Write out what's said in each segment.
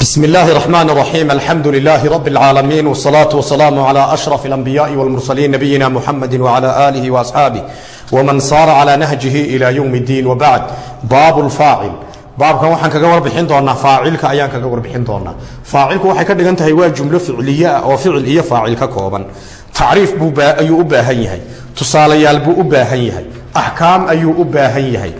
بسم الله الرحمن الرحيم الحمد لله رب العالمين والصلاة والسلام على أشرف الأنبياء والمرسلين نبينا محمد وعلى آله وأصحابه ومن صار على نهجه إلى يوم الدين وبعد باب الفاعل baabkan waxaan kaga warbixin doonaa faacilka ayaan kaga warbixin doonaa faacilku waxay ka dhigan tahay waa jumlo ficliye ah oo ficil iyo faacil ka kooban tacriif buu ayuu u baahan yahay tusaalayaal buu u baahan yahay axkaam ayuu u baahan yahay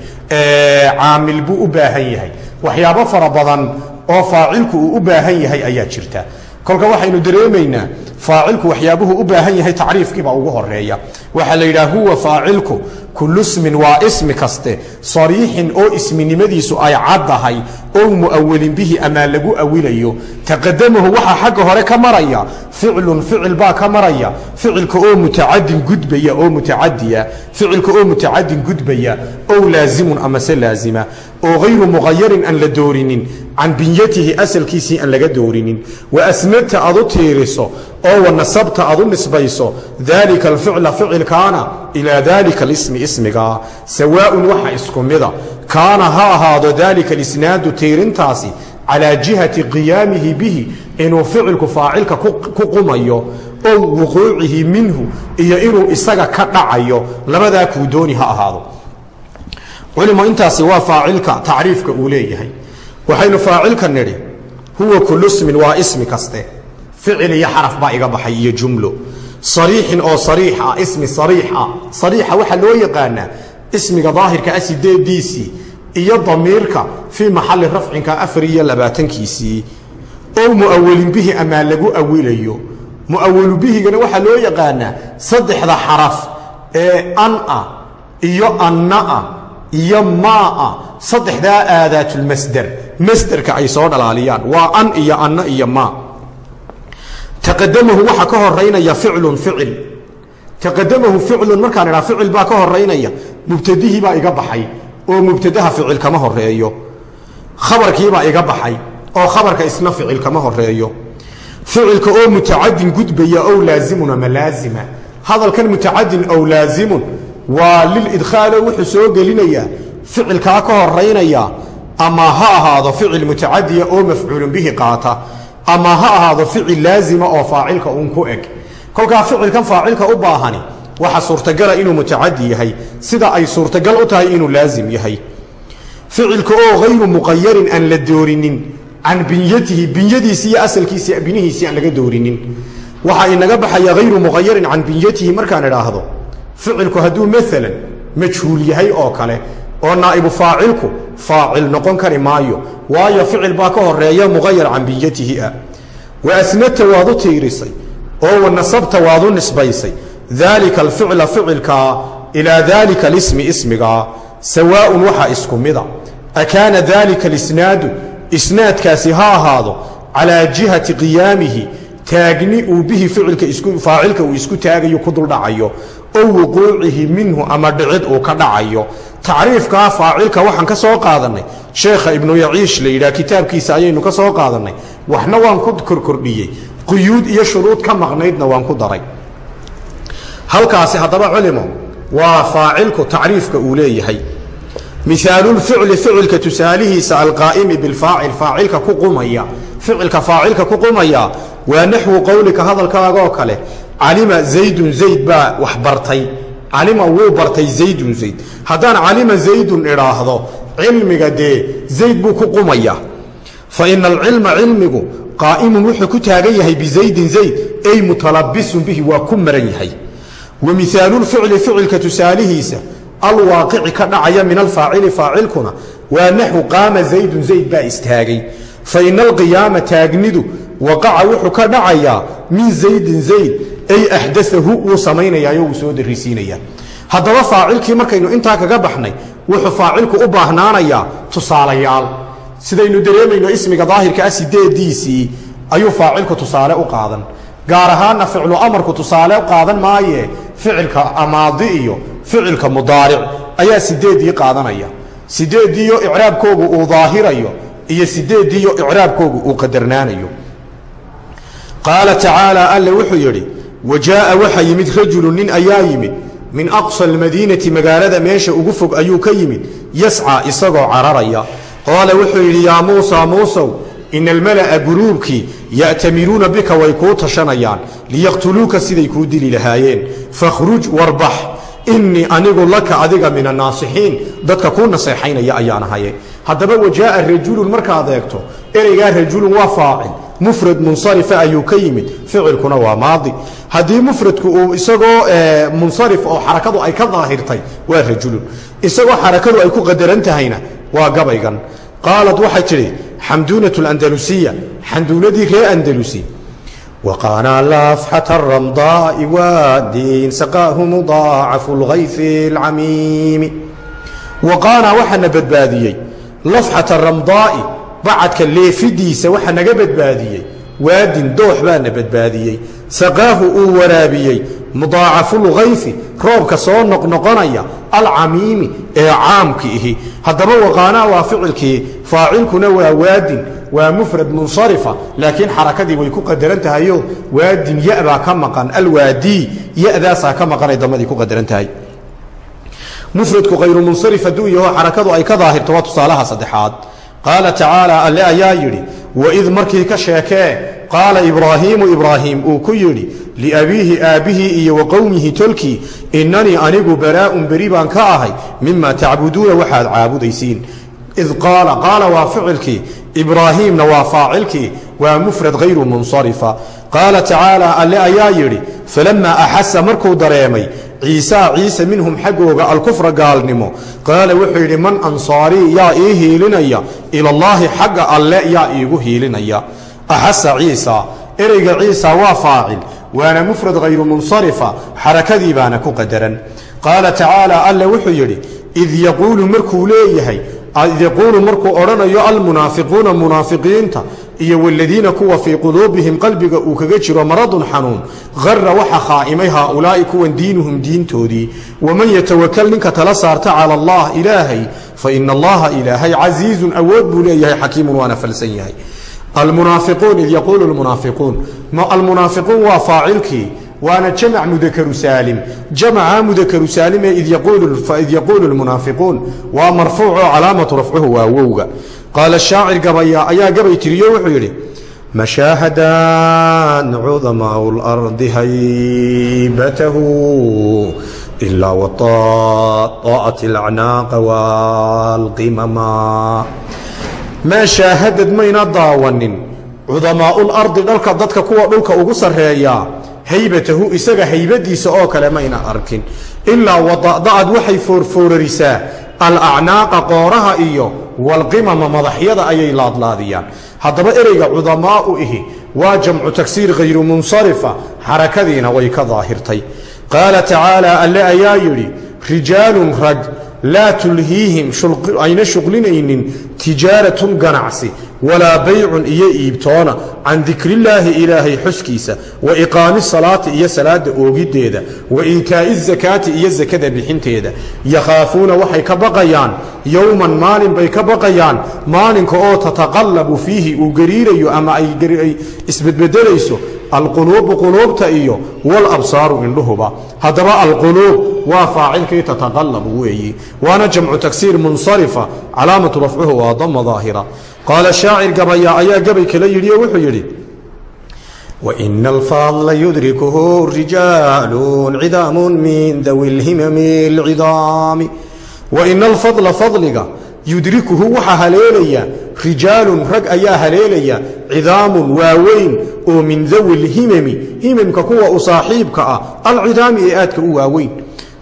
caamil buu u baahan yahay waxyaabo fara badan oo faacilku uu u baahan yahay ayaa jirta. Kolka waxaynu dareemaynaa faacilku waxyaabuhu u baahan yahay tacriifkiibaa ugu horreeya waxaa la yidhaha huwa faacilku kullu smin waa ismi kaste. Sariixin oo isminimadiisu ay caddahay ow mu'awalin bihi amaa lagu awilayo. Taqadamahu waxaa xagga hore ka maraya. Ficlun ficil baa ka maraya. Ficilka oo mutacadin gudbaya oo mutacadiya ficilka oo mutacadin gudbaya ow laazimun amase laazima. Oo hayru muqayarin aan la doorinin. Can binyatihi asalkiisii aan laga doorinin. Wa asnadta u tiiriso oo wanasabta aad u nisbayso. Daalika alficla ficilkaana ilaa daalika alismi ismigaa sawaaun waxa isku mida kaana ha ahaado daalika alisnaadu tiirintaasi calaa jihati qiyaamihi bihi inuu ficilku faacilka ku qumayo ow wuquucihi minhu iyo inuu isaga ka dhacayo labadaa kuu dooni ha ahaado culimo intaasi waa faacilka tacriifka uu leeyahay waxaynu faacilka nidhi huwa kullu smin waa ismi kaste ficil iyo xaraf baa iga baxay iyo jumlo sariixin oo sariix ah ismi sariix ah. Sariixa waxaa loo yaqaanaa ismiga daahirka ah sideediisii iyo damiirka fii maxalli rafcinka afar iyo labaatankiisii. Oo mu'awalin bihi amaa lagu awilayo. Mu'awalu bihigana waxaa loo yaqaanaa saddexda xaraf ee an ah iyo anna ah iyo maaa saddexdaa aadaatulmasder masderka ay soo dhalaaliyaan waa an iyo anna iyo maa taqadamahu waxaa ka horaynaya ficlun ficil. Taqadamahu ficlun markaan idhaa ficil baa ka horaynaya mubtadihii baa iga baxay oo mubtadaha ficil kama horeeyo khabarkiibaa iga baxay oo khabarka isna ficil kama horeeyo ficilka oo mutacadin gudbaya ow laazimun ama laazima. Hadalkan mutacadin ow laazimun waa lilidkhaalo wuxuu soo gelinayaa ficilkaa ka horaynaya ama ha ahaado ficil mutacadiya oo mafcuulun bihi qaata ama ha ahaado ficil laazima oo faacilka uun ku eg. Kolkaa ficilkan faacilka u baahani waxa suurtagala inuu mutacadi yahay sida ay suurtagal u tahay inuu laazim yahay. Ficilka oo hayru muqayarin aan la doorinin can binyatihi binyadiisi iyo asalkiisi binihiisii aan laga doorinin. Waxaa inaga baxaya hayru muqayarin can binyatihi markaan idhaahdo ficilku hadduu maalan majhuul yahay oo kale oo naa'ibu faacilku faacil noqon kari maayo. Waayo ficil baa ka horreeya muqayar can wa asnadta waad u tiirisay oo wa nasabta waad u nisbaysay. Daalika alficla ficilkaa ilaa daalika alismi ismigaa sawaaun waxaa isku mida. Akaana daalika alisnaadu isnaadkaasi ha ahaado calaa jihati qiyaamihi taagni uu bihi faacilka uu isku taagayo ku duldhacayo ow wuquucihi minhu ama dhicid uu ka dhacayo. Tacriifkaa faacilka waxaan ka soo qaadannay sheekha ibnu yaciish la yidhaha kitaabkiisa ayaynu ka soo qaadannay waxna waan ku korkordhiyey quyuud iyo shuruud ka maqnaydna waan ku daray. Halkaasi haddaba culimo waa faacilku tacriifka uu leeyahay. Miaalulficli ficilka tusaalihiisa alqaa'imi bilfaacil faacilka ku qumaya. Ficilka faacilka ku qumaya waa naxwu qowlika hadalkaagoo kale calima zaydun zayd baa wax bartay. Calima wuu bartay zaydun zayd. Haddaan calima zaydun idhaahdo cilmiga dee zayd buu ku qumaya. Fa ina alcilma cilmigu qaa'imun wuxuu ku taagan yahay bizaydin zayd. Ay mutalabisun bihi waa ku maran yahay. Wa miaalulficli ficilka tusaalihiisa alwaaqici ka dhacaya min alfaacili faacilkuna waa naxwu qaama zaydun zayd baa istaagay. Fa ina alqiyaama taagnidu waqaca wuxuu ka dhacayaa min zaydin zayd ay axdaahu wuu samaynayaayo wuu soo darisiinayaa haddaba faacilkii markaynu intaa kaga baxnay wuxuu faacilku u baahnaanayaa tusaalayaal. Sidaynu dareemayno ismiga daahirka ah sideediisii ayuu faacilku tusaale u qaadan. Gaar ahaanna ficlu amarku tusaale qaadan maaye ficilka amaadi iyo ficilka mudaaric ayaa sideedii qaadanaya. Sideediiyo icraabkoogu uu daahirayo iyo sideediiyo icraabkoogu uu qadarnaanayo. Qaala tacaala alle wuxuu yidhi wa jaaa waxaa yimid rajulu nin ayaa yimid min aqsa almadiinati magaalada meesha ugu fog ayuu ka yimid yascaa isagoo cararaya qaala wuxuu yidhi yaa muusaa muusow ina almala'a guruubkii ya'tamiruuna bika way kuu tashanayaan liyaqtuluuka siday kuu dili lahaayeen fakhruj warbax innii anigu laka adiga min annaasixiin dadka kuu naseexaynaya ayaan ahaye haddaba wajaaa rajulun markaad eegto ereygaa rajulun waa faacil mufrad munsarifa ayuu ka yimid ficilkuna waa maadi. Haddii mufradku uu isagoo munsarif oo xarakadu ay ka daahirtay waa rajulun. Isagoo xarakadu ay ku qadaran tahayna waa gabaygan. Qaalad waxay tidhi xamduunat landalusiya xamduunadii ree andalusi. Waqaanaa lafxata ramdaai badbaadiyey lafxata ramdaai bacadka leefidiisa waxa naga badbaadiyey. Waadin doox baana badbaadiyey. Saqaahu uu waraabiyey. Mudaacafulgayfi roobka soo noqnoqonaya alcamiimi ee caamki ihi. Haddaba waqaanaa waa ficilkii faacilkuna waa waadin waa mufrad munsarifa. Laakiin xarakadii way ku qadaran tahayo waadin yabaa ka maqan alwaadii yadaasaa ka maqanay damadii ku qadaran tahay mufradku hayru munsarif hadduu yaho xarakadu ay ka daahirto waa tusaalaha saddexaad qaala tacaala alle ayaa yidhi waid markii ka sheekee qaala ibraahiimu ibraahiim uu ku yidhi liabiihi aabbihii iyo wa qowmihi tolkii innanii anigu baraa'un beri baan ka ahay mima tacbuduuna waxaad caabudaysiin. Id qaala qaala waa ficilkii ibraahiimna waa faacilkii waa mufrad hayru munsarifa. Qaala tacaala alle ayaa yidhi falammaa axasa markuu dareemay ciisaa ciise minhum xaggooga alkufra gaalnimo. Qaala wuxuu yidhi man ansaarii yaa ii hiilinaya? Ilallaahi xagga alle yaa iigu hiilinaya. Axasa ciisa ereyga ciisa waa faacil waana mufrad hayru munsarifa xarakadii baana ku qadaran. Qaala tacaala alle wuxuu yidhi id yaquulu markuu leeyahay id yaquulu markuu odhanayo almunaafiquuna munaafiqiinta iyo waladiina kuwa fii quluubihim qalbiga uu kaga jiro maradun xanuun gara waxa khaa'imay haaulaa'i kuwan diinuhum diintoodii. Waman yatawakal ninka tala saarta cala allah ilaahay fa ina allaha ilaahay casiizun awood buu leeyahay xakiimun waana falsan yahay. Almunaafiquun id yaquulu lmunaafiquun almunaafiquun waa faacilkii waana jamc mudakaru saalim jamca mudakaru saalim ee id yaquulu lmunaafiquun waa marfuuc oo calaamatu rafcuhu waa wowga qaala shaacir gabaya ayaa gabay tiriyo wuxuu yidhi mashaahadan cudamaau lardi haybatahu ilaa waطaa'at alacnaaqa waalqimama maa shaahadad mayna daawanin cudamaau lardi dhalka dadka kuwa dhulka ugu sarreeyaa haybatahu isaga haybadiisa oo kale mayna arkin. Ilaa wada'da'ad waxay foorfoorarisaa alacnaaqa qooraha iyo walqimama madaxyada ayay laadlaadiyaan. Haddaba ereyga cudamaa'u ihi waa jamcu tagsiir hayru munsarifa xarakadiina way ka daahirtay. Qaala tacaala alle ayaa yidhi rijaalun rag laa tulhiihim ayna shuqlinaynin tijaaratun ganacsi walaa baycun iyo iibtoona can dikrillaahi ilaahay xuskiisa wa iqaami salaati iyo salaada oogiddeeda wa iitaa'i zakaati iyo sakada bixinteeda. Yakhaafuuna waxay ka baqayaan yowman maalin bay ka baqayaan maalinka oo tataqallabu fiihi uu gariirayo ama ay isbedbedelayso alquluubu quluubta iyo walabsaaru indhuhuba. Haddaba alquluub waa faacilkii tataqallabu weeyi waana jamcu tagsiir munsarifa calaamatu rafcuhu waa dama daahira qaala shaacir gabaya ayaa gabay kala yidhi oo wuxuu yidhi waina alfadla yudrikuhu rijaalun cidaamun min dawi lhimami lcidaami waina alfadla fadliga yudrikuhu waxaa haleelaya rijaalun rag ayaa haleelaya cidaamun waaweyn oo min dawi lhimami himamka kuwa u saaxiibka ah alcidaami ee aadka u waaweyn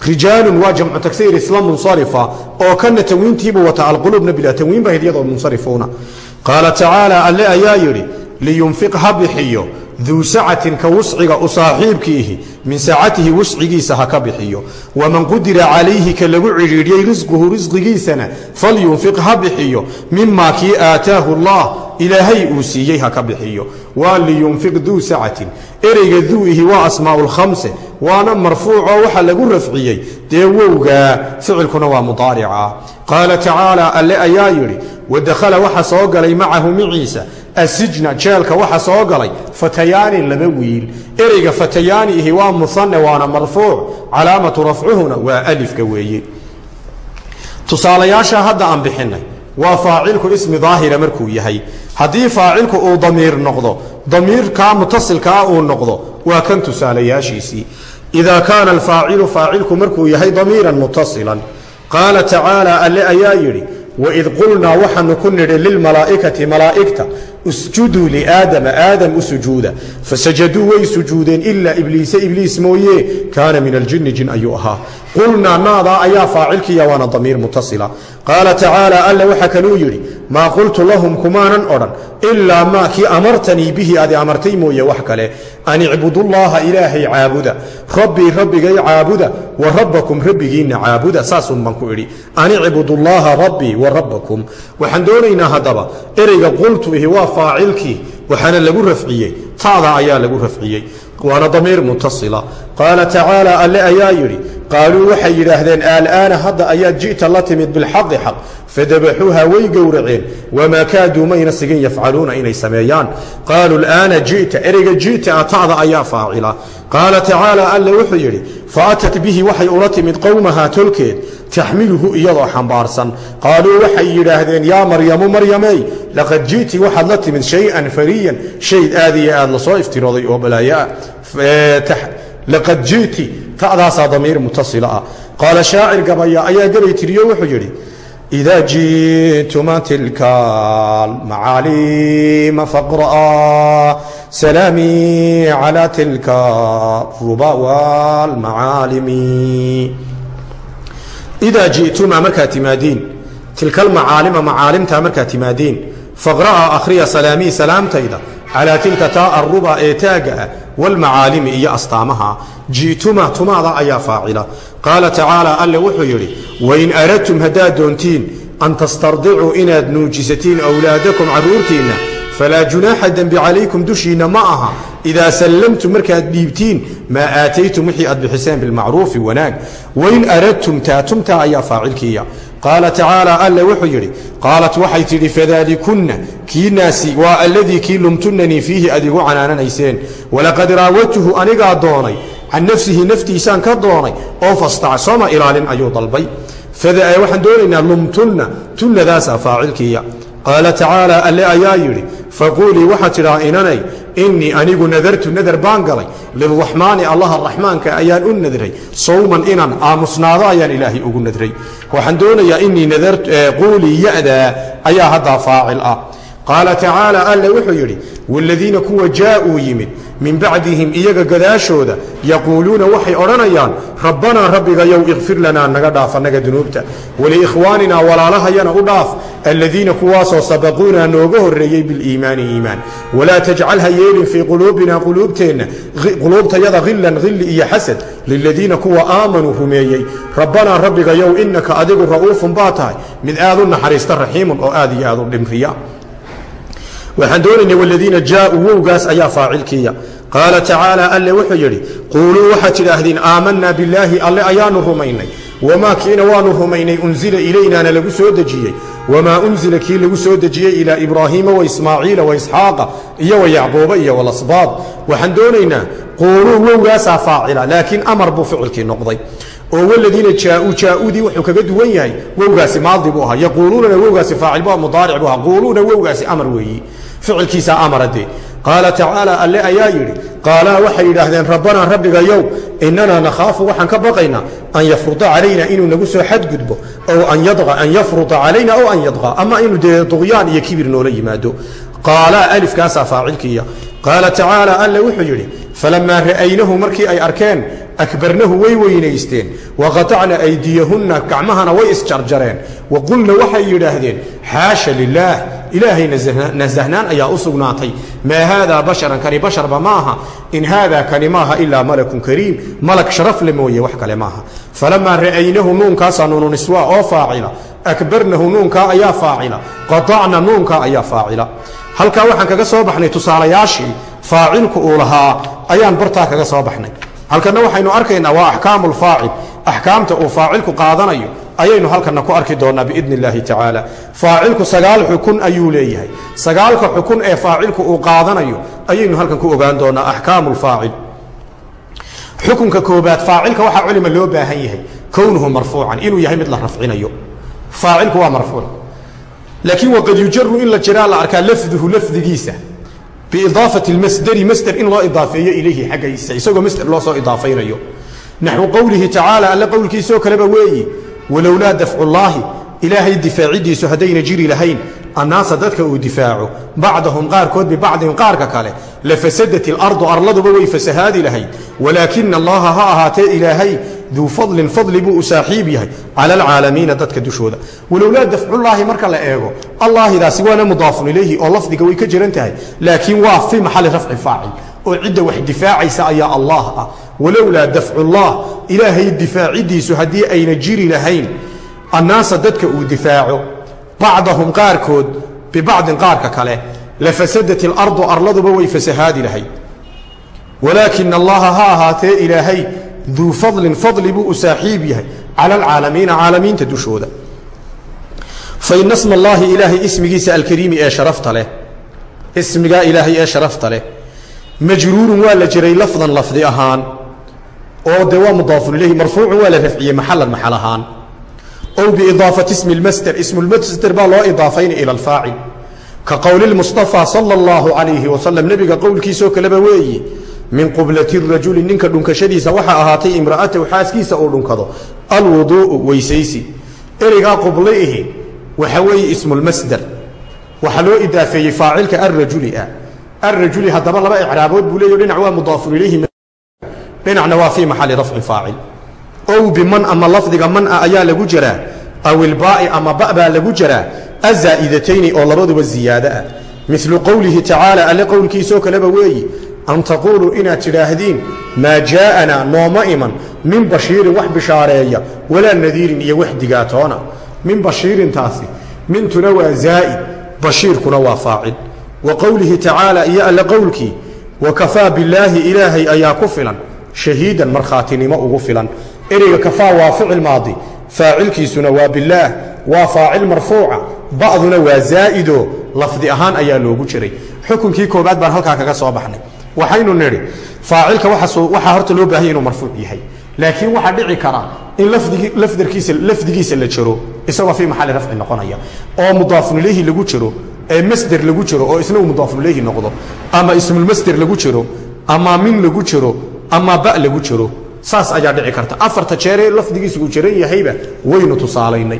rijaalun waa jamcu tagsiir isla munsarifa oo kana tanwiintiibu wata alquluubna bilaa tanwiin ba hidyadoo munsarifuuna. Qaala tacaala alle ayaa yidhi liyunfiq ha bixiyo duu sacatin ka wusciga u saaxiibkiihi min saacatihi wuscigiisa ha ka bixiyo. Waman qudira calayhi ka lagu cidhiidhiyey risquhu risqigiisana falyunfiq ha bixiyo mimaa kii aataahu allah ilaahay uu siiyey ha ka bixiyo. Waa liyunfiq duu sacatin ereyga duuihi waa asmaa'u lkhamse waana marfuucoo waxa lagu rafciyey. Dee wowgaa ficilkuna waa mudaarica. Qaala tacaala alle ayaa yidhi wadakhala waxa soo galay macahu miciisa. Asijna jeelka waxa soo galay fatayaani laba wiil. Ereyga fatayaani ihi waa musanne waana marfuuc. Calaamatu rafcuhuna waa alifka weeye. Tusaalayaasha hadda aan bixinay waa faacilku ismi daahira markuu yahay haddii faacilku uu damiir noqdo damiirkaa mutasilkaa uu noqdo waa kan tusaalayaashiisii. Idaa kaana alfaacilu faacilku markuu yahay damiiran mutasilan qaala tacaala alle ayaa yidhi waid qulnaa waxaanu ku nidhi lilmalaa'ikati malaa'igta usjuduu liaadama aadam u sujuuda. Fasajaduu way sujuudeen ilaa ibliise ibliis mooye kaana min aljinni jin ayuu ahaa. Qulnaa naadaa ayaa faacilkiya waana damiir mutasila. Qaala tacaala alle waxa kaluu yidhi maa qultu lahum kumaanan odhan ilaa maa kii amartanii bihi adi amartay mooye wax kale. An icbudullaaha ilaahay caabuda. Rabbii rabbigay caabuda wa rabbakum rabbigiinna caabuda. Saasun baan ku idhi an icbudullaaha rabbii wa rabbakum. Waxaan doonaynaa haddaba ereyga qultu ihi waa faacilkii waxaana lagu rafciyey. Taada ayaa lagu rafciyey. Waana damiir mutasila qaala tacaala alle ayaa yidhi qaaluu waxay yidhaahdeen aalaana hadda ayaad ji'ta la timid bilxaqi xaq fadabaxuuha way gowraceen wamaa kaaduu mayna sigin yafcaluuna inay sameeyaan. Qaaluu laana ji'ta ereyga ji'ta a ta'da ayaa faacila. Qaala tacaala alle wuxuu yidhi faatat bihi waxay ula timid qowmahaa tolkeed taxmiluhu iyadoo xambaarsan. Qaaluu waxay yidhaahdeen yaa maryamu maryamey laqad ji'ti waxaad la timid shay-an fariyan shay aad iyo aad la soo iftirooday oo balaayoah laqad ji'ti ta'daasaa damiir mutasila ah qaala shaacir gabaya ayaa gebay tiriyo wuxuu yidhi idaa ji'tuma tilka macaaliima faqra'a salaamii calaa tilka ruba waalmacaalimi idaa ji'tuma markaad timaadiin tilkalmacaalima macaalimtaa markaad timaadiin faqra'a akhriya salaamii salaamtayda calaa tilka taa aruba ee wlmacaalimi iyo astaamaha ji'tuma tumaada ayaa faacila qaala tacaala alle wuxuu yidhi wain aradtum haddaad doontiin an tastardicuu inaad nuujisatiin awlaadakum carruurtiinna falaa junaaxa dembi calaykum dushiinna ma aha idaa sallamtum markaad dhiibtiin maa aataytum wixii aad bixiseen bilmacruufi wanaag wain aradtum taatumtaa ayaa faacilkiiya qaala tacaala alle wuxuu yidhi qaalat waxay tidhi fadaalikunna kiinaasi waa alladii kii lumtunanii fiihi aad igu canaananayseen walaqad raawadtuhu anigaa doonay can nafsihi naftiisaan ka doonay oo fastacsama ilaalin ayuu dalbay. Waxaan doonaynaa lumtunna tunnadaasaa faacilkiiya. Qaala tacaala alle ayaa yidhi faquulii waxaad tidhaa inanay innii anigu nadartu nadar baan galay. Liraxmaani allaha raxmaanka ayaan u nadray. Sawman inan aamusnaado ayaan ilaahay ugu nadray. Waxaan doonayaa innii quulii yadaa ayaa haddaa faacil ah. Qaala tacaala alle wuxuu yidhi waaladiina kuwa jaa'uu yimid min bacdihim iyaga gadaashooda yaquuluuna waxay odhanayaan rabbanaa rabbigayow ikfir lanaa naga dhaaf annaga dunuubta. Waliikhwaaninaa walaalahayana u dhaaf. Aladiina kuwaasoo sabaquunaa nooga horreeyey biliimaani iimaan. Walaa tajcal ha yeelin fii quluubina quluubteenna quluubtayada hillan hilli iyo xasad liladiina kuwa aamanuu rumeeyey rabbanaa rabbigayow innaka adigu ra'uufun baa tahay. Mid aad u naxariista raxiimun oo aad iyo aad u dhimriya waxaan doonaynay wladiina jaauu wowgaas ayaa faacilkiiya. Qaala tacaala alle wuxuu yidhi quuluu waxaad tidhaahdeen aamanaa billaahi alle ayaanu rumaynay. Wamaa kiina waanu rumaynay unzila ilaynaana lagu soo dejiyey. Wamaa unzila kii lagu soo dejiyey ilaa ibraahiima waismaaciila waisxaaqa iyo wayacquuba iyo walasbaad waxaan doonaynaa quuluu wowgaasaa faacila laakiin amar buu ficilkii noqday. Oo wladiina jaauu jaaudii wuxuu kaga duwan yahay wowgaasi maadi buu ahaa yaquuluunana wowgaasi faacil mudaaric bu ahaa quuluuna wowgaasi amar weeyi ficilkiisaa amara dee qaala tacaala alle ayaa yidhi qaalaa waxay yidhaahdeen rabbanaa rabbigayow inanaa nakhaafu waxaan ka baqaynaa an yafruda calayna inuu nagu soo xadgudbo ow an yafruda calayna ow an yadqa ama inuu dee duqyaan iyo kibir noola yimaado. Qaalaa alifkaasaa faacilkiiya. Qaala tacaala alle wuxuu yidhi falamaa ra'aynahu markii ay arkeen akbarnahu way weynaysteen waqatacna aydiyahunna gacmahana way isjarjareen waqulna waxay yidhaahdeen xaasha lilaah ilaahay nasahnaan ayaa u sugnaatay maa haadaa basharan kani basharba maaha in haadaa kani maaha ilaa malakun kariim malak sharafle mooye wax kale maaha falamaa ra'aynahu nuunkaasaa nuunu niswa oo faacila akbarnahu nuunkaa ayaa faacila qatacna nuunkaa ayaa faacila halkaa waxaan kaga soo baxnay tusaalayaashii faacilku uu lahaa ayaan bartaa kaga soo baxnay. Halkanna waxaynu arkaynaa waa axkaamu lfaacil axkaamta uu faacilku qaadanayo ayaynu halkanna ku arki doonnaa biidni illaahi tacaala. Faacilku sagaal xukun ayuu leeyahay. Sagaalka xukun ee faacilku uu qaadanayo ayaynu halkan ku ogaan doonnaa axkaamu lfaacil xukunka koobaad faacilka waxaa culima loo baahan yahay kownuhu marfuucan inuu yahay mid la rafcinayo. Faacilku waa marfuuc. Laakiin waqad yujaru in la jiraa la arkaa lafduhu lafdigiisa biidaafati lmasderi masder in loo idaafeeyo ilayhi xaggiisa isagoo masder loo soo idaafaynayo naxwu qowlihi tacaala alle qowlkiisoo kaleba weeyi walowlaa dafcullaahi ilaahay difaacidiisu haddayna jiri lahayn annaasa dadka uu difaaco bacdahum qaarkood bibacdin qaarka kale lafasadat ilardu arladuba way fasahaadi lahayd walaakina allaha ha ahaatee ilaahay duu fadlin fadli buu u saaxiib yahay cala alcaalamiina dadka dushooda walowlaa dafcullaahi marka la eego allaahidaasi waana mudaafun ilayhi oo lafdiga way ka jiran tahay laakiin waa fii maxali rafci faacil oo cidda wax difaacaysa ayaa allah ah walowlaa dafcullah ilaahay difaacidiisu haddii ayna jiri lahayn annaasa dadka uu difaaco bacdahum qaarkood bibacdin qaarka kale lafasadat ilardu arladuba way fasahaadi lahayd walaakina allaha ha ahaatee ilaahay duu fadlin fadli buu u saaxiib yahay cala alcaalamiina caalamiinta dushooda faina sma allaahi ilaahay ismigiisa alkariimi ee sharafta leh ismigaa ilaahay ee sharafta leh majruurun waa la jiray lafdan lafdi ahaan oo dee waa mudaafun ilayhi marfuucun waa la rafciyey maxalan maxal ahaan ow biidaafati ismi lmasder ismulmasder baa loo idaafayna ila alfaacil ka qowli lmustafaa sala allahu calayhi wasalam nebiga qowlkiisoo kaleba weeyi min qublati rajuli ninka dhunkashadiisa waxaa ahaatay imra'atahu xaaskiisa uu dhunkado. Alwuduu'u weysaysi. Ereygaa qubliihi waxa weeye ismulmasder waxaa loo idaafeeyey faacilka arrajuli ah. Arrajuli haddaba laba icraabood buu leeyo dhinac waa mudaafun ilayhi dhinacna waa fii maxali rafci faacil. Ow biman ama lafdiga mana ayaa lagu jiraa aw ilbaa'i ama ba baa lagu jiraa azaa'idatayni oo labaduba ziyaado ah milu qowlihi tacaala alle qowlkiisoo kaleba weeyi an taquuluu inaad tidhaahdiin maa jaa'anaa nooma iman min bashiirin wax bishaareeya walaa nadiirin iyo wax digaatoona min bashiirintaasi mintuna waa zaa'id bashiirkuna waa faacil wa qowlihi tacaala iyo alle qowlkii wa kafaa billaahi ilaahay ayaa ku filan shahiidan markhaatinimo ugu filan ereyga kafaa waa ficil maadi faacilkiisuna waa bilaah waa faacil marfuuca ba'duna waa zaa'ido lafdi ahaan ayaa loogu jiray. Xukunkii koobaad baan halkaa kaga soo baxnay. Waxaynu nidhi faacilka waxaa horta loo baahanya inuu marfuuc yahay. Laakiin waxaa dhici kara in lafdigiisa la jiro isagoo fii maxali rafci noqonaya. Oo mudaafun ilayhi lagu jiro ee masder lagu jiro oo isna uu mudaafun ilayhi noqdo. Ama ismulmasder lagu jiro ama min lagu jiro ama ba lagu jiro. Saas ayaa dhici karta. Afarta jeeree lafdigiisa uu jiran yahayba waynu tusaalaynay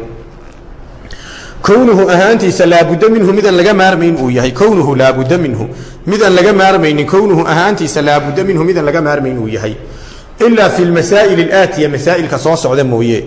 kownuhu ahaantiisa laabudda minhu midaan laga maarmayn uu yahay. Kownuhu laabudda minhu midaan laga maarmaynin. Kownuhu ahaantiisa laabudda minhu midaan laga maarmayn uu yahay. Ilaa fi lmasaa'il alaatiya masaa'ilka soo socda mooye.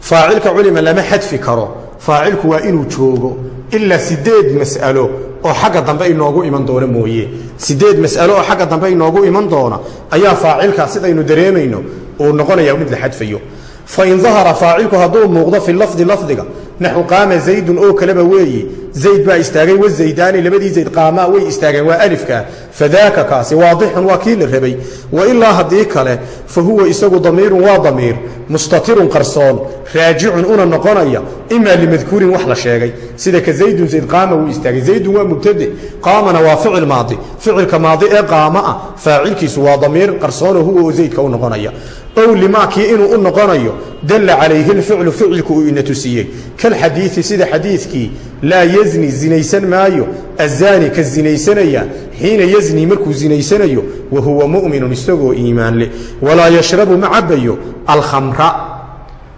Faacilka culima lama xadfi karo. Faacilku waa inuu joogo. Ilaa sideed mas'alo oo xagga dambe inoogu iman doona mooye. Sideed mas'alo oo xagga dambe inoogu iman doona ayaa faacilka sidaynu dareemayno uu noqonaya mid la xadfayo. Fain dahara faacilku hadduu muuqdo fi lafdi lafdiga naxu qaama zaydun oo kaleba weeyi zayd baa istaagay wazaydaani labadii zayd qaamaa way istaageen waa alifka. Fadaaka kaasi waadixun waa kii la rabay. Wailaa haddii kale fa huwa isagu damiirun waa damiir. Mustatirun qarsoon raajicun una noqonaya. Imaa limadkuurin wax la sheegay. Sida ka zaydun zayd qaama wuu istaagay. Zaydun waa mubtade qaamana waa ficil maadi. Ficilka maadi ee qaama ah faacilkiisu waa damiir qarsoonoo huwa oo zaydka u noqonaya. Ow laa yazni zinaysan maayo azaani ka zinaysanaya xiina yazni markuu zinaysanayo wa huwa mu'minun isagoo iimaan walaa yashrabu ma cabbayo alkhamra.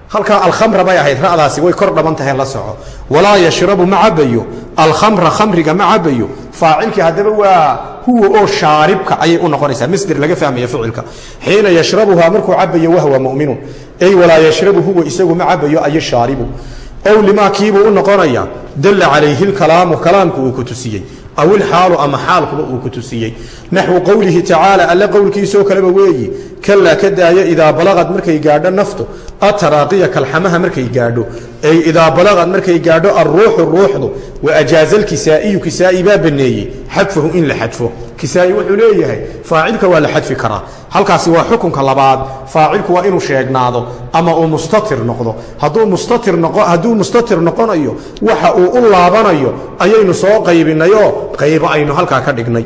Halkaa alkhamra bay ahayd ra'daasi way kor dhaban tahay la soco. Walaa yashrabu ma cabbayo alkhamra khamriga ma cabbayo faacilkii haddaba waa huwa oo shaaribka ayay u noqonaysaa. Masder laga fahmaya ficilka. Xiina yashrabuhaa markuu cabbayo wahwa mu'minun. Ey walaa yashrabu huwa isagu ma cabbayo ayo shaaribu ow limaa kiibuu u noqonaya dalla calayhi lkalaamu kalaamku uu ku tusiyey aw ilxaalu ama xaalkuba uu ku tusiyey naxwu qowlihi tacaala alle qowlkiisoo kaleba weeyi kalaa ka daaya idaa balaqad markay gaadho naftu ataraaqiya kalxamaha markay gaadho ay idaa balaqad markay gaadho alruuxu ruuxdu wa ajaaza alkisaa'iyu kisaa'i baa baneeyey xadfahu in la xadfo kisaa'i wuxuu leeyahay faacilka waa la xadfi karaa. Halkaasi waa xukunka labaad faacilku waa inuu sheegnaado ama uu mustatir noqdo. Hadduu mustatir noqonayo waxa uu u laabanayo ayaynu soo qaybinayoo qaybo aynu halkaa ka dhignay.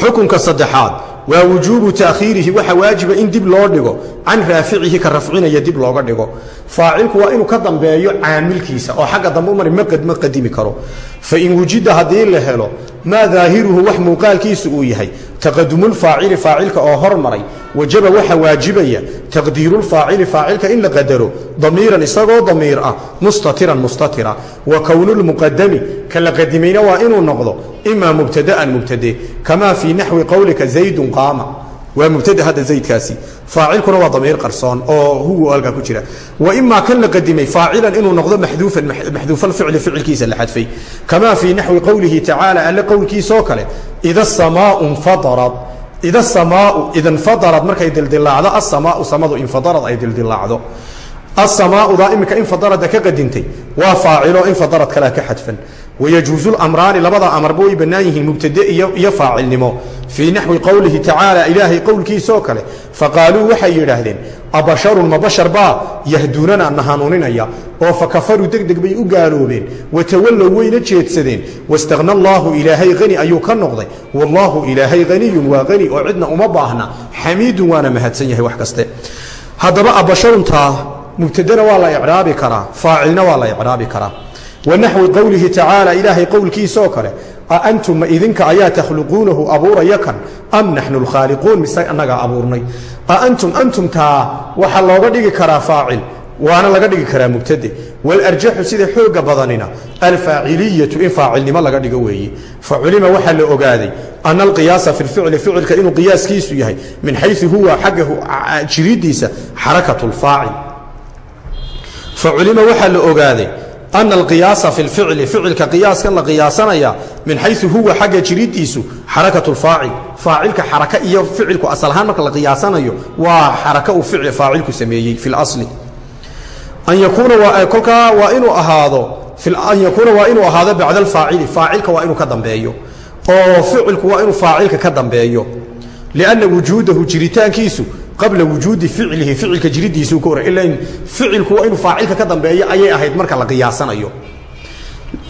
Xukunka saddexaad waa wujuubu taakhiirihi waxa waajiba in dib loo dhigo. Can raaficihi ka rafcinaya dib looga dhigo. Faacilku waa inuu ka dambeeyo caamilkiisa oo xagga dambe umari ma qadimi karo. Fain wujida haddii la helo maa daahiruhu wax muuqaalkiisu uu yahay. Taqadumulfaacili faacilka oo hormaray wajaba waxa waajibaya taqdiirulfaacili faacilka in la qadaro damiiran isagoo damiir ah mustatiran mustatira. Wa kownulmuqadami ka la qadimayna waa inuu noqdo imaa mubtadaan mubtade kamaa fii naxwi qowlika zaydun qaama. Waa mubtada hadda zaydkaasi. Faacilkuna waa damiir qarsoon oo hugu halkaa ku jira. Wa imaa kan qadimay faacilan inuu noqdo maxduufan maxduufalficli ficilkiisa la xadfay. Kamaa fii naxwi qowlihi tacaala alle qowlkiisoo kale ida samaau nfadarad ida samaau ida nfadarad markay dildilaacdo asamaau samadu infadarad ay dildilaacdo asamaaudaa imika infadarada ka qadintay waa faacilo infadarad kalea ka xadfan wayajuusu lamraani labada amarba way bannaan yihiin mubtade iyo faacilnimo fii naxwi qowlihi tacaala ilaahay qowlkiisoo kale faqaaluu waxay yidhaahdeen abasharun ma bashar baa yahduunana na hanuuninaya oo fakafaruu degdeg bay u gaaloobeen watawallow wayna jeedsadeen wastakna allaahu ilaahay hani ayuu ka noqday wallaahu ilaahay haniyun waa hani oo cidna uma baahna xamiidun waana mahadsan yahay wax kaste haddaba abasharuntaa mubtadena waa la icraabi karaa faacilna waa la icraabi karaa wanaxwi qowlihi tacaala ilaahay qowlkiisaoo kale aantum ma idinka ayaa takhluquunahu abuuraya kan am naxnu lkhaaliquun? Mise annagaa abuurnay. Aantum antumtaa waxaa looga dhigi karaa faacil waana laga dhigi karaa mubtade walarjaxu sida xooga badanina alfaaciliyatu in faacilnimo laga dhigo weeye faculima waxaa la ogaaday ana alqiyaasa fi lficli ficilka inuu qiyaaskiisu yahay min xayu huwa xagga jiridiisa xarakat lfaacil faculima waxaa la ogaaday ana alqiyaasa fi lficli ficilka qiyaaskan la qiyaasanaya min xayu huwa xagga jiridiisu xarakat lfaacil faacilka xaraka iyo ficilku asal ahaan marka la qiyaasanayo waa xaraka uu faacilku sameeyey fi lasli an yakuuna kolkaa waa inuu ahaado an yakuuna waa inuu ahaado bacda alfaacili faacilka waa inuu ka dambeeyo oo ficilku waa inuu faacilka ka dambeeyo lianna wujuudahu jiritaankiisu qabla wujuudi ficlihi ficilka jiridiisuu ka hor ila ficilku waa inuu faacilka ka dambeeyo ayay ahayd marka la qiyaasanayo.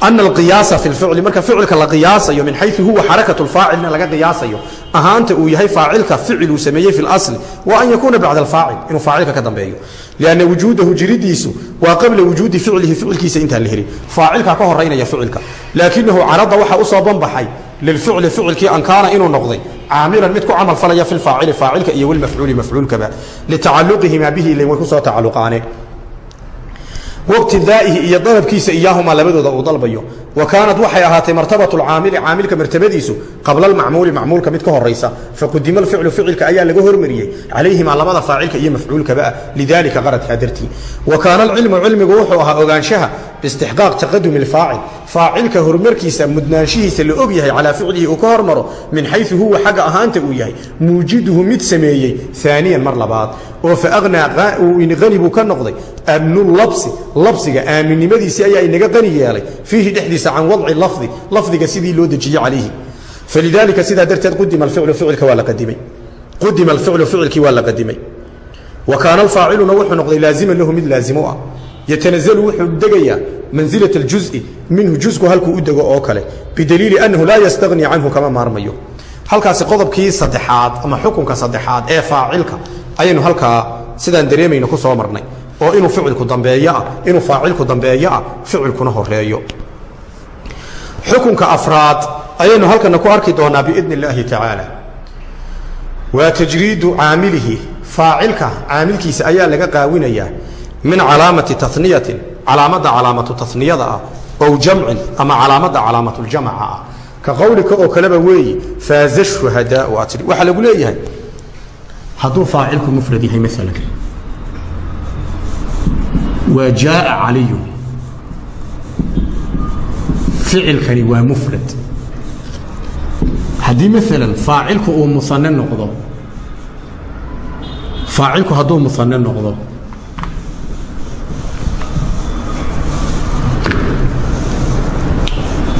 Ana alqiyaasa fi lficli marka ficilka la qiyaasayo min xayu huwa xarakat lfaacilna laga qiyaasayo ahaanta uu yahay faacilka ficiluu sameeyey fi lasli wa an yakuuna bacda alfaacil inuu faacilka ka dambeeyo. Lianna wujuudahu jiridiisu waa qabla wujuudi ficlihi ficilkiisa intaan la helin. Faacilkaa ka horaynaya ficilka. Laakinahu carada waxaa u soo banbaxay lilficli ficilkii an kaana inuu noqday caamilan mid ku camal falaya fi lfaacili faacilka iyo walmafcuuli mafcuulkaba litacaluqihimaa bihi ilan way ku soo tacaluqaane wabtidaaihi iyo dalabkiisa iyaahumaa labadooda uu dalbayo wa kaanat waxay ahaatay martabatu lcaamili caamilka martabadiisu qabla almacmuuli macmuulka mid ka horaysa faqudima alficlu ficilka ayaa laga hormariyey calayhimaa labada faacilka iyo mafcuulkaba ah lidalika qaradkaa dartii. Wa kaana alcilmu cilmigu wuxuu ahaa ogaanshaha biistixqaaq taqadumi lfaacil faacilka horumarkiisa mudnaanshihiisa la og yahay calaa ficlihi uu ka hormaro min xayu huwa xagga ahaanta uu yahay muujiduhu mid sameeyey aaniyan mar labaad oo faaqnaa ani buu ka noqday amnulabsi labsiga can wadci lafdi lafdiga sidii loo dejiyey calayhi. Falidaalika sidaa darteed qudima alficlu ficilka waa la qadimay. Qudima alficlu ficilkii waa la qadimay. Wa kaana alfaaciluna wuxuu noqday laaziman lahu mid laazimo ah. Yatanazalu wuxuu degayaa manzilat aljuzi minhu jusku halkuu u dego oo kale bidaliili annahu laa yastagni canhu kama maarmayo. Halkaasi qodobkii saddexaad ama xukunka saddexaad ee faacilka ayaynu halkaa sidaan dareemayno ku soo marnay. Oo inuu ficilku dambeeyo ah inuu faacilku dambeeyo ah ficilkuna horeeyo xukunka afraad ayaynu halkana ku arki doonaa biidn illaahi tacaala. Waa tajriidu caamilihi faacilka caamilkiisa ayaa laga qaawinayaa min calaamati taniyatin calaamadda calaamatu taniyada ah ow jamcin ama calaamadda calaamatuljamca ah. Ka qowlika oo kaleba weeyi faaza shuhadaau aad tii waxaa lagu leeyahay hadduu faacilku mufrad yahay maalan waa jaaa caliyu ficilkani waa mufrad. Haddii maalan faacilku uu musane noqdo faacilku hadduu musane noqdo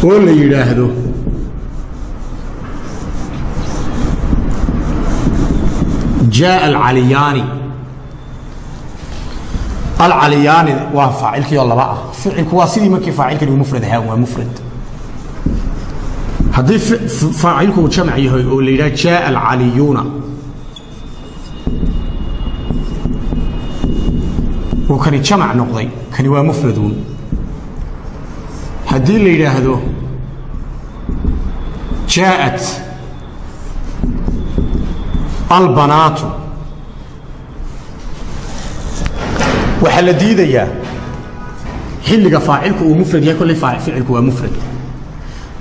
oo la yidhaahdo jaaa alcaliyaani alcaliyaani waa faacilkiioo laba ah. Ficilku waa sidii markii faacilkani mufrad ahaa waa mufrad. Haddii faacilku uu jamc yahay oo la yidhaha jaaa alcaliyuuna uu kani jamac noqday kani waa mufraduun. Haddii la yidhaahdo jaa'at albanaatu waxaa la diidayaa xilliga faacilku uu mufrad yahay kolley ficilku waa mufrad.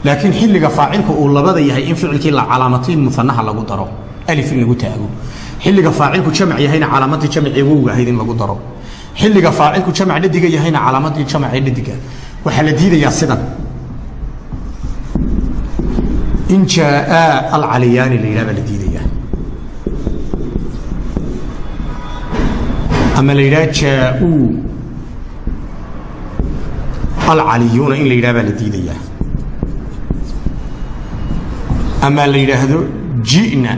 Laakiin xilliga faacilku uu labada yahay in ficilkii la calaamatiin muanaha lagu daro in lagu taago. Xilliga faacilku jamc yahayna calaamadii jamcee wowga ahayd in lagu daro. Xilliga faacilku jamc dhadiga yahayna calaamadii jamcee dhadiga waxaa la diidayaa sidan. In jaaa alcaliyaani la yidhah baa la diidayaa ama la yidhaha jaauu alcaliyuuna in la yidhah baa la diidayaa. Ama la yidhaahdo ji'na.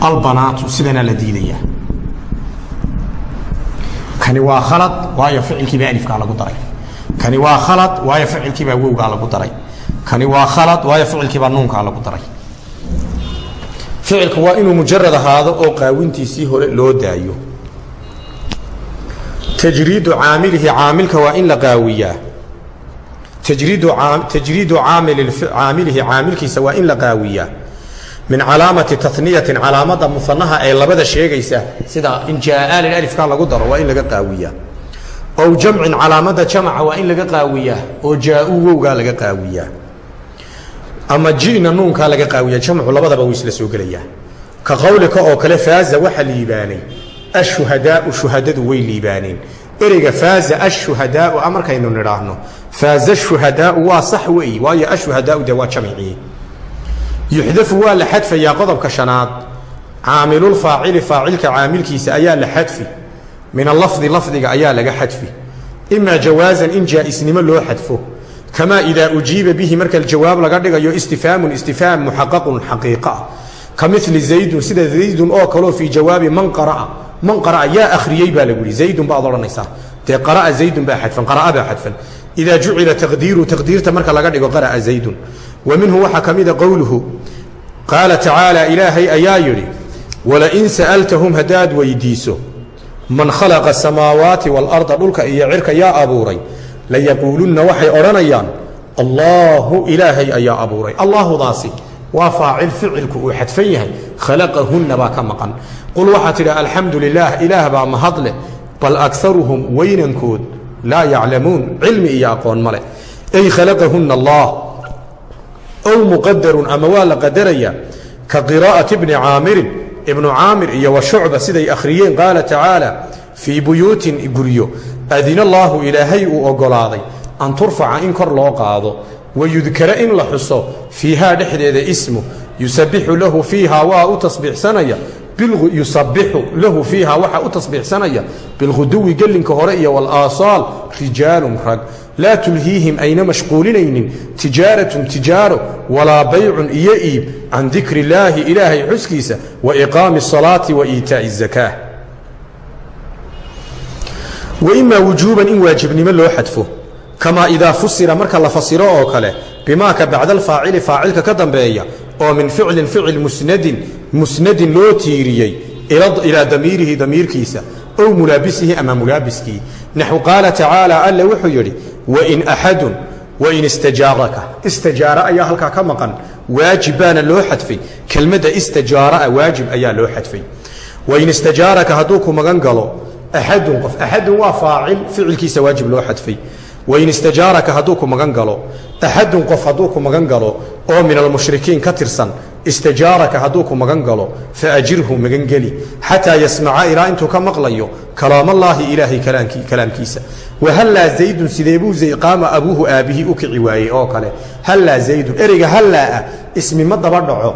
Albanaatu sidanaa la diidayaa. Kani waa khalad waayo ficilkiibaa alifkaa lagu daray. Kani waa khalad waayo ficilkiibaa wowgaa lagu daray. Kani waa khalad waayo ficilkiibaa nuunkaa lagu daray ficilku waa inuu mujarad ahaado oo qaawintiisii hore loo daayo. Tajriidu caamilihi caamilka waa in la qaawiyaa. Tajriidu caamilihi caamilkiisa waa in la qaawiyaa. Min calaamati taniyatin calaamada muanaha ee labada sheegaysa sida in jaaa alifka lagu daro waa in laga qaawiyaa. Ow jamcin calaamada jamca waa in laga qaawiyaa oo jaauu wowgaa laga qaawiyaa ama jina nuunkaa laga qaawiya jamcu labadaba wuu isla soo gelayaa ka qawlika oo kale faaza waxa liibaanay. Ashuhadaau shuhadadu way liibaaneen. Ereyga faaza ashuhadaau markaynu nidhaahno faaza shuhadaau waa sax wey waayo ashuhadaau de waa jamcii yuxdafu waa la xadfayaa qodobka shanaad. Caamilulfaacili faacilka caamilkiisa ayaa la xadfi. Min alafdi lafdiga ayaa laga xadfi. Imaa jawaazan in jaa'isnimo loo xadfo kamaa idaa ujiiba bihi marka jawaab laga dhigayo istifhaamun istifhaam muxaqaqun xaqiiqa ah ka zaydun sida zaydun oo kaleo fii jawaabi man qaraa man qaraa yaa akhriyey baa lagu yihi zaydun baad odhanaysaa dee qaraa zaydun baa xadfan qaraa baa xadfan idaa jucila taqdiiru taqdiirta marka laga dhigo qaraa zaydun wa minhu waxaa ka mida qowluhu qaala tacaala ilaahay ayaa yidhi walain sa'altahum haddaad weydiiso man khalaqa asamaawaati waalarda dhulka iyo cirka yaa abuuray layaquulunna waxay odhanayaan allaahu ilaahay ayaa abuuray allaahudaasi waa faacil ficilku uu xadfan yahay khalaqahunna baa ka maqan qul waxaa tidhi alxamdu lilaah ilaah baa mahadleh bal akaruhum weynankood laa yaclamuun cilmi iyo aqoon male ay khalaqahunna allah ow muqadarun ama waa la qadarayaa ka qiraa'ati bni caamirin ibnu caamir iyo wa siday akhriyeen qaala tacaala fii buyuutin guryo adina allaahu ilaahay uu oggolaaday an turfaca in kor loo qaado wayudkara in la xuso fiihaa dhexdeeda ismu yusabixu lahu fiihaa waa u tasbiixsanaya yusabixu lahu fiihaa waxaa u tasbiixsanaya bilghuduwi gelinka hore iyo walaasaal rijaalun rag. Laa tulhiihim ayna mashquulinaynin. Tijaaratun tijaaro walaa baycun iyo iib. Can dikri illaahi ilaahay xuskiisa wa iqaami asalaati wa iitaa'i azakaa waimaa wujuuban in waajibnimo loo xadfo. Kamaa idaa fusira marka la fasiro oo kale bimaa ka bacda alfaacili faacilka ka dambeeya oo min ficlin ficil musnadin musnadin loo tiiriyey ilaa damiirihi damiirkiisa ow mulaabisihi ama mulaabiskii. Naxu qaala tacaala alle wuxuu yidhi wain axadun wain istajaaraka. Istijaara ayaa halkaa ka maqan. Waajib baana loo xadfay. Kelmadda istijaaraa waajib ayaa loo xadfay. Wain istajaaraka axadun qof axadun waa faacil ficilkiisa waajib loo xadfay wain istajaaraka hadduu ku magan galo axadun qof hadduu ku magan galo oo min almushrikiin ka tirsan istajaaraka hadduu ku magan galo faajirhu magangeli xataa yasmaca ilaa intuu ka maqlayo kalaamallaahi ilaahay kalaamkiisa wahallaa zaydun sideebuu qaama abuuhu aabbihii u kici waayey oo kale hallaa zaydun ereyga hallaa ismi ma daba dhaco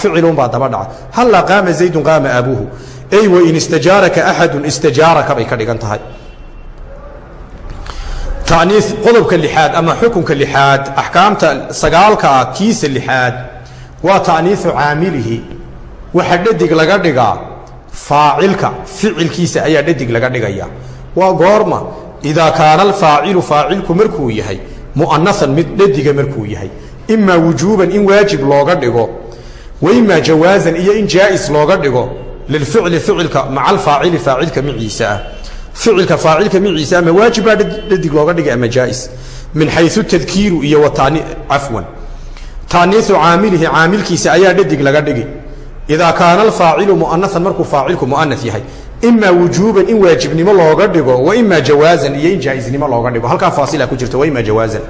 ficilunbaa daba dhaca hallaa qaama zaydun qaama abuuhu ey wain istajaaraka axadun istajaaraka bay ka dhigan tahay. Tanii qodobka lixaad ama xukunka lixaad axkaamta sagaalkaa kiisa lixaad waa ta'niisu caamilihi. Waxa dhadig laga dhigaa faacilka ficilkiisa ayaa dhadig laga dhigaya. Waa goorma idaa kaana alfaacilu faacilku markuu yahay mu'anasan mid dhadiga markuu yahay. Imaa wujuuban in waajib looga dhigo wa imaa jawaazan iyo in jaa'is looga dhigo lilficli ficilka maca alfaacili faacilka miciisa ah ficilka faacilka miciisa ama waajib baa dhadig looga dhigay ama jaa'is min xayu tadkiiru iyo watani cafwan taaniiu caamilihi caamilkiisa ayaa dhadig laga dhigi idaa kaana alfaacilu mu'anasan markuu faacilku mu'anas yahay imaa wujuuban in waajibnimo looga dhigo wa imaa jawaazan iyo in jaa'iznimo looga dhigo halkaa faasila ku jirta wa imaa jawaazan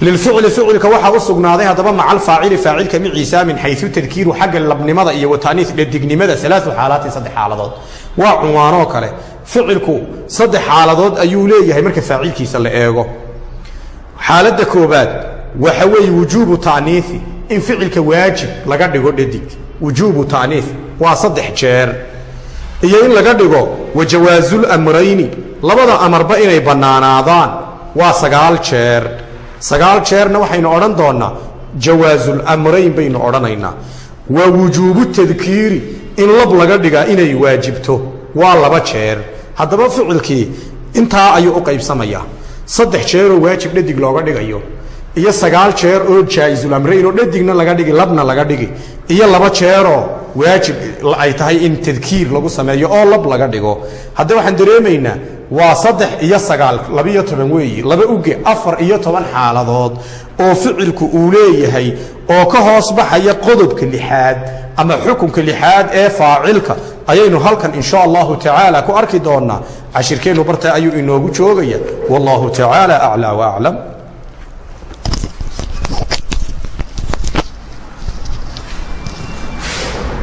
lilficli ficilka waxaa u sugnaaday haddaba maca alfaacili faacilka miciisa min xayu tadkiiru xagga labnimada iyo wataniis dhadignimada alaau xaalaatin saddex xaaladood waa cunwaanoo kale ficilku saddex xaaladood ayuu leeyahay marka faacilkiisa la eego xaaladda koobaad waxa weeye wujuubu ta'niisi in ficilka waajib laga dhigo dhadig wujuubu ta'niis waa saddex jeer iyo in laga dhigo wajawaazulamrayni labada amarba inay bannaanaadaan waa sagaal jeer sagaal jeerna waxaynu odhan doonnaa jawaazulamrayn baynu odhanaynaa. Waa wujuubu tadkiiri in lab laga dhigaa inay waajibto waa laba jeer. Haddaba ficilkii intaa ayuu u qaybsamayaa. Saddex jeeroo waajib dhadig looga dhigayo iyo sagaal jeer oo jaa'izulamrayn oo dhadigna laga dhigi labna laga dhigi. Iyo laba jeeroo waajib ay tahay in tadkiir lagu sameeyo oo lab laga dhigo. Hadda waxaan dareemaynaa waa saddex iyo sagaal labiyo toban weeyi laba uge afar iyo toban xaaladood oo ficilku uu leeyahay oo ka hoos baxaya qodobka lixaad ama xukunka lixaad ee faacilka. Ayaynu halkan insha allahu tacaala ku arki doonnaa cashirkeennu barta ayuu inoogu joogaya. Wallahu tacaala aclaa waaclam